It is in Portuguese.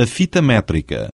a fita métrica.